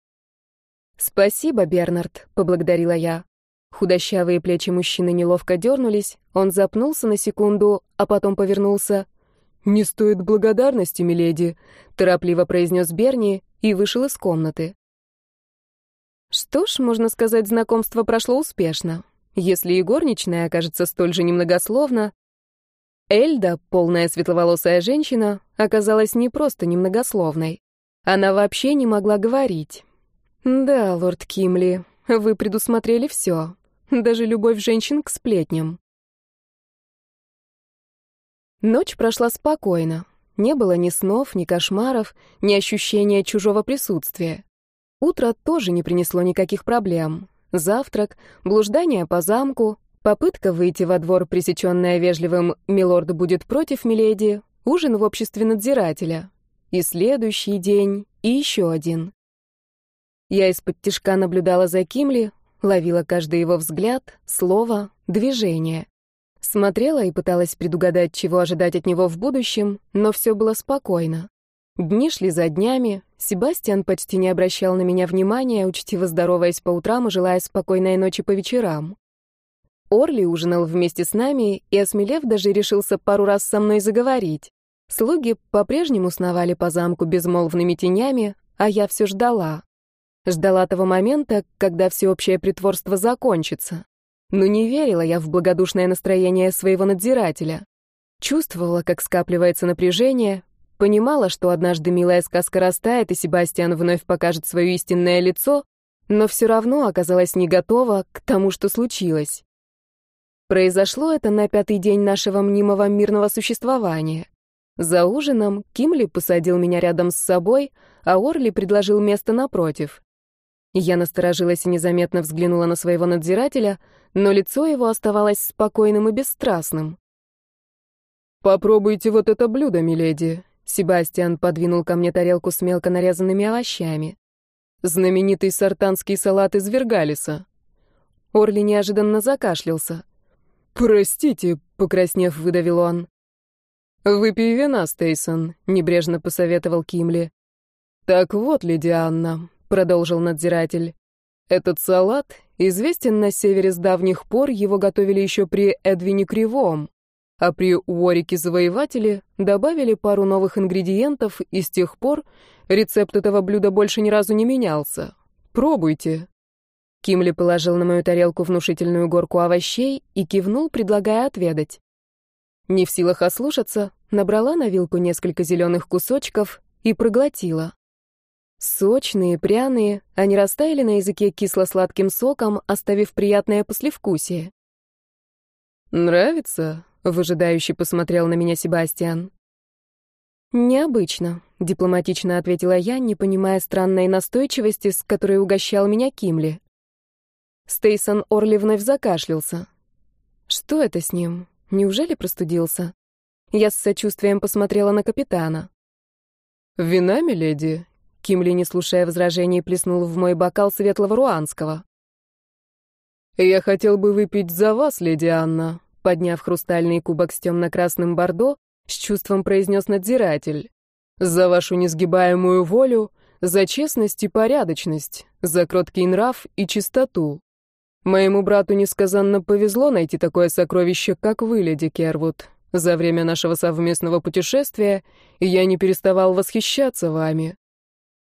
«Спасибо, Бернард», — поблагодарила я. Худощавые плечи мужчины неловко дернулись, он запнулся на секунду, а потом повернулся. «Не стоит благодарности, миледи», — торопливо произнес Берни и вышел из комнаты. Что ж, можно сказать, знакомство прошло успешно. Если и горничная окажется столь же немногословна, Эльда, полная светловолосая женщина, оказалась не просто немногословной. Она вообще не могла говорить. Да, лорд Кимли, вы предусмотрели все, даже любовь женщин к сплетням. Ночь прошла спокойно. Не было ни снов, ни кошмаров, ни ощущения чужого присутствия. Утро тоже не принесло никаких проблем. Завтрак, блуждание по замку, попытка выйти во двор, пресеченная вежливым «милорд будет против, миледи», ужин в обществе надзирателя. И следующий день, и еще один. Я из-под тишка наблюдала за Кимли, ловила каждый его взгляд, слово, движение. Смотрела и пыталась предугадать, чего ожидать от него в будущем, но все было спокойно. Дни шли за днями, Себастьян почти не обращал на меня внимания, учтиво здороваясь по утрам и желая спокойной ночи по вечерам. Орли ужинал вместе с нами и, осмелев, даже решился пару раз со мной заговорить. Слуги по-прежнему сновали по замку безмолвными тенями, а я все ждала. Ждала того момента, когда всеобщее притворство закончится. Но не верила я в благодушное настроение своего надзирателя. Чувствовала, как скапливается напряжение, Понимала, что однажды милая сказка растает, и Себастьян вновь покажет свое истинное лицо, но все равно оказалась не готова к тому, что случилось. Произошло это на пятый день нашего мнимого мирного существования. За ужином Кимли посадил меня рядом с собой, а Орли предложил место напротив. Я насторожилась и незаметно взглянула на своего надзирателя, но лицо его оставалось спокойным и бесстрастным. «Попробуйте вот это блюдо, миледи», Себастьян подвинул ко мне тарелку с мелко нарезанными овощами. Знаменитый сартанский салат из Вергалиса. Орли неожиданно закашлялся. «Простите», — покраснев, выдавил он. «Выпей вина, Стейсон», — небрежно посоветовал Кимли. «Так вот, леди Анна», — продолжил надзиратель. Этот салат известен на севере с давних пор, его готовили еще при Эдвине Кривом, а при Уорике Завоевателе добавили пару новых ингредиентов, и с тех пор рецепт этого блюда больше ни разу не менялся. Пробуйте. Кимли положил на мою тарелку внушительную горку овощей и кивнул, предлагая отведать. Не в силах ослушаться, набрала на вилку несколько зеленых кусочков и проглотила. Сочные, пряные, они растаяли на языке кисло-сладким соком, оставив приятное послевкусие. «Нравится?» — выжидающе посмотрел на меня Себастьян. «Необычно», — дипломатично ответила я, не понимая странной настойчивости, с которой угощал меня Кимли. Стейсон Орли вновь закашлялся. Что это с ним? Неужели простудился? Я с сочувствием посмотрела на капитана. «Вина, миледи?» Кимли, не слушая возражений, плеснул в мой бокал светлого руанского. «Я хотел бы выпить за вас, леди Анна», подняв хрустальный кубок с темно-красным бордо, с чувством произнес надзиратель. «За вашу несгибаемую волю, за честность и порядочность, за кроткий нрав и чистоту. Моему брату несказанно повезло найти такое сокровище, как вы, леди Кервуд. За время нашего совместного путешествия я не переставал восхищаться вами.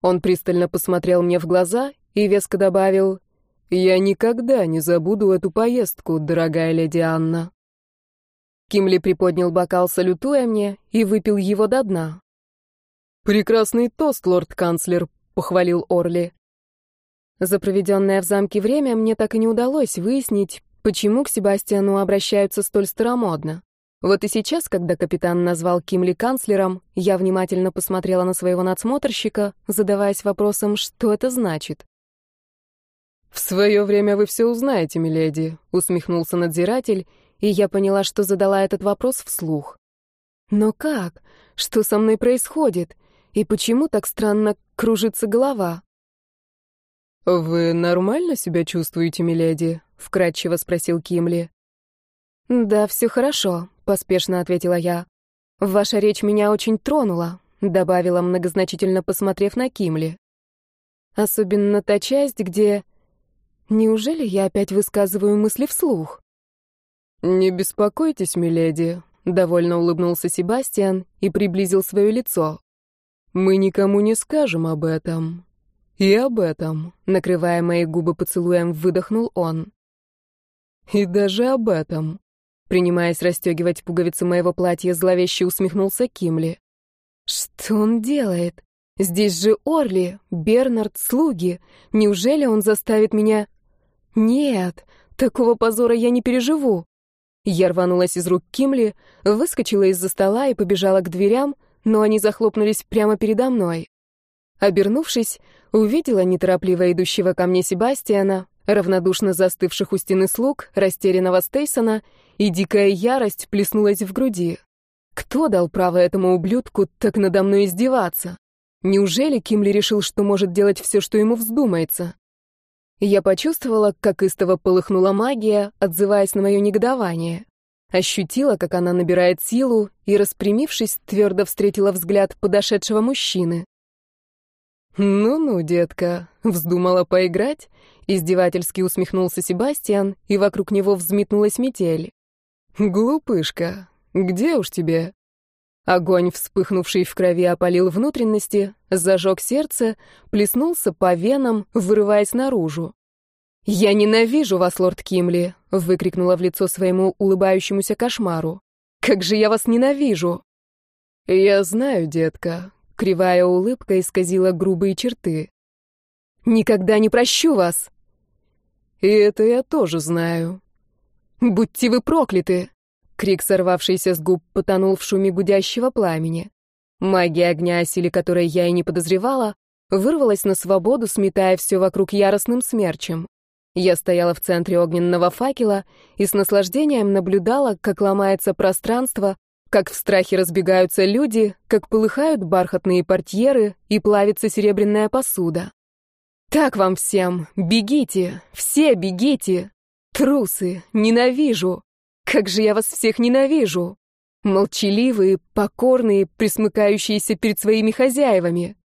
Он пристально посмотрел мне в глаза и веско добавил, «Я никогда не забуду эту поездку, дорогая леди Анна». Кимли приподнял бокал, салютуя мне, и выпил его до дна. «Прекрасный тост, лорд-канцлер», — похвалил Орли. За проведенное в замке время мне так и не удалось выяснить, почему к Себастьяну обращаются столь старомодно. Вот и сейчас, когда капитан назвал Кимли канцлером, я внимательно посмотрела на своего надсмотрщика, задаваясь вопросом, что это значит. «В свое время вы все узнаете, миледи», — усмехнулся надзиратель, и я поняла, что задала этот вопрос вслух. «Но как? Что со мной происходит? И почему так странно кружится голова?» «Вы нормально себя чувствуете, миледи?» — вкратчиво спросил Кимли. «Да, все хорошо», — поспешно ответила я. «Ваша речь меня очень тронула», — добавила, многозначительно посмотрев на Кимли. «Особенно та часть, где... Неужели я опять высказываю мысли вслух?» «Не беспокойтесь, миледи», — довольно улыбнулся Себастьян и приблизил свое лицо. «Мы никому не скажем об этом. И об этом», — накрывая мои губы поцелуем, выдохнул он. «И даже об этом». Принимаясь расстегивать пуговицы моего платья, зловеще усмехнулся Кимли. «Что он делает? Здесь же Орли, Бернард, слуги. Неужели он заставит меня...» «Нет, такого позора я не переживу». Я рванулась из рук Кимли, выскочила из-за стола и побежала к дверям, но они захлопнулись прямо передо мной. Обернувшись, увидела неторопливо идущего ко мне Себастьяна, равнодушно застывших у стены слуг, растерянного Стейсона и дикая ярость плеснулась в груди. Кто дал право этому ублюдку так надо мной издеваться? Неужели Кимли решил, что может делать все, что ему вздумается? Я почувствовала, как истово полыхнула магия, отзываясь на мое негодование. Ощутила, как она набирает силу, и, распрямившись, твердо встретила взгляд подошедшего мужчины. «Ну-ну, детка, вздумала поиграть?» Издевательски усмехнулся Себастьян, и вокруг него взметнулась метель. «Глупышка, где уж тебе?» Огонь, вспыхнувший в крови, опалил внутренности, зажег сердце, плеснулся по венам, вырываясь наружу. «Я ненавижу вас, лорд Кимли!» — выкрикнула в лицо своему улыбающемуся кошмару. «Как же я вас ненавижу!» «Я знаю, детка», — кривая улыбка исказила грубые черты. «Никогда не прощу вас!» «И это я тоже знаю», «Будьте вы прокляты!» Крик, сорвавшийся с губ, потонул в шуме гудящего пламени. Магия огня, о силе которой я и не подозревала, вырвалась на свободу, сметая все вокруг яростным смерчем. Я стояла в центре огненного факела и с наслаждением наблюдала, как ломается пространство, как в страхе разбегаются люди, как полыхают бархатные портьеры и плавится серебряная посуда. «Так вам всем! Бегите! Все бегите! Трусы! Ненавижу! Как же я вас всех ненавижу! Молчаливые, покорные, присмыкающиеся перед своими хозяевами.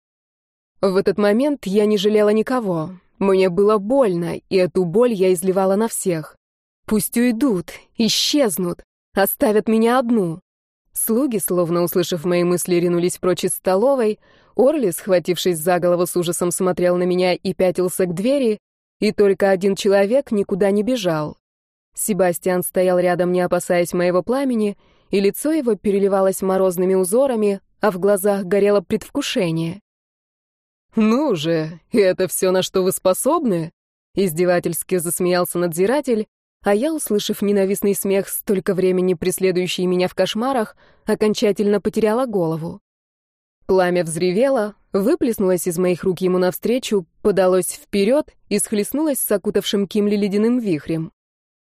В этот момент я не жалела никого. Мне было больно, и эту боль я изливала на всех. Пусть уйдут, исчезнут, оставят меня одну. Слуги, словно услышав мои мысли, ринулись прочь из столовой. Орли, схватившись за голову, с ужасом смотрел на меня и пятился к двери, и только один человек никуда не бежал. Себастьян стоял рядом, не опасаясь моего пламени, и лицо его переливалось морозными узорами, а в глазах горело предвкушение. «Ну же, это все, на что вы способны?» Издевательски засмеялся надзиратель, а я, услышав ненавистный смех, столько времени преследующий меня в кошмарах, окончательно потеряла голову. Пламя взревело, выплеснулось из моих рук ему навстречу, подалось вперед и схлестнулось с окутавшим Кимли ледяным вихрем.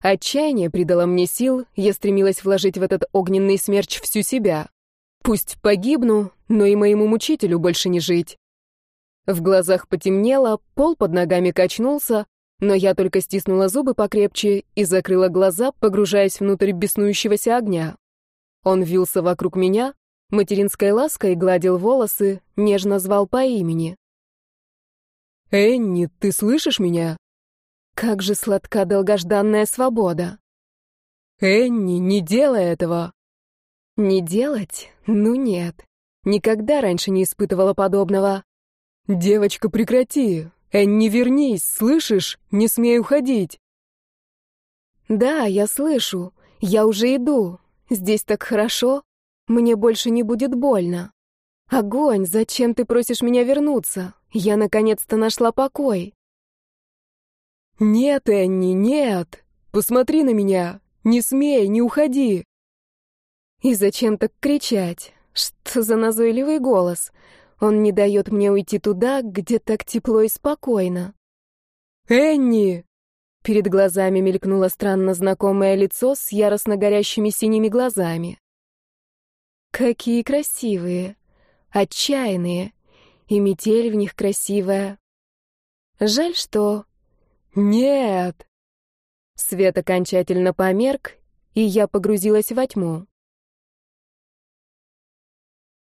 Отчаяние придало мне сил, я стремилась вложить в этот огненный смерч всю себя. Пусть погибну, но и моему мучителю больше не жить. В глазах потемнело, пол под ногами качнулся, но я только стиснула зубы покрепче и закрыла глаза, погружаясь внутрь беснующегося огня. Он вился вокруг меня, материнской лаской гладил волосы, нежно звал по имени. «Энни, ты слышишь меня?» Как же сладка долгожданная свобода. «Энни, не делай этого!» «Не делать? Ну нет. Никогда раньше не испытывала подобного. «Девочка, прекрати! Энни, вернись, слышишь? Не смей уходить!» «Да, я слышу. Я уже иду. Здесь так хорошо. Мне больше не будет больно. Огонь, зачем ты просишь меня вернуться? Я наконец-то нашла покой». «Нет, Энни, нет! Посмотри на меня! Не смей, не уходи!» «И зачем так кричать? Что за назойливый голос? Он не дает мне уйти туда, где так тепло и спокойно. «Энни!» Перед глазами мелькнуло странно знакомое лицо с яростно горящими синими глазами. Какие красивые, отчаянные, и метель в них красивая. Жаль, что... Нет! Свет окончательно померк, и я погрузилась во тьму.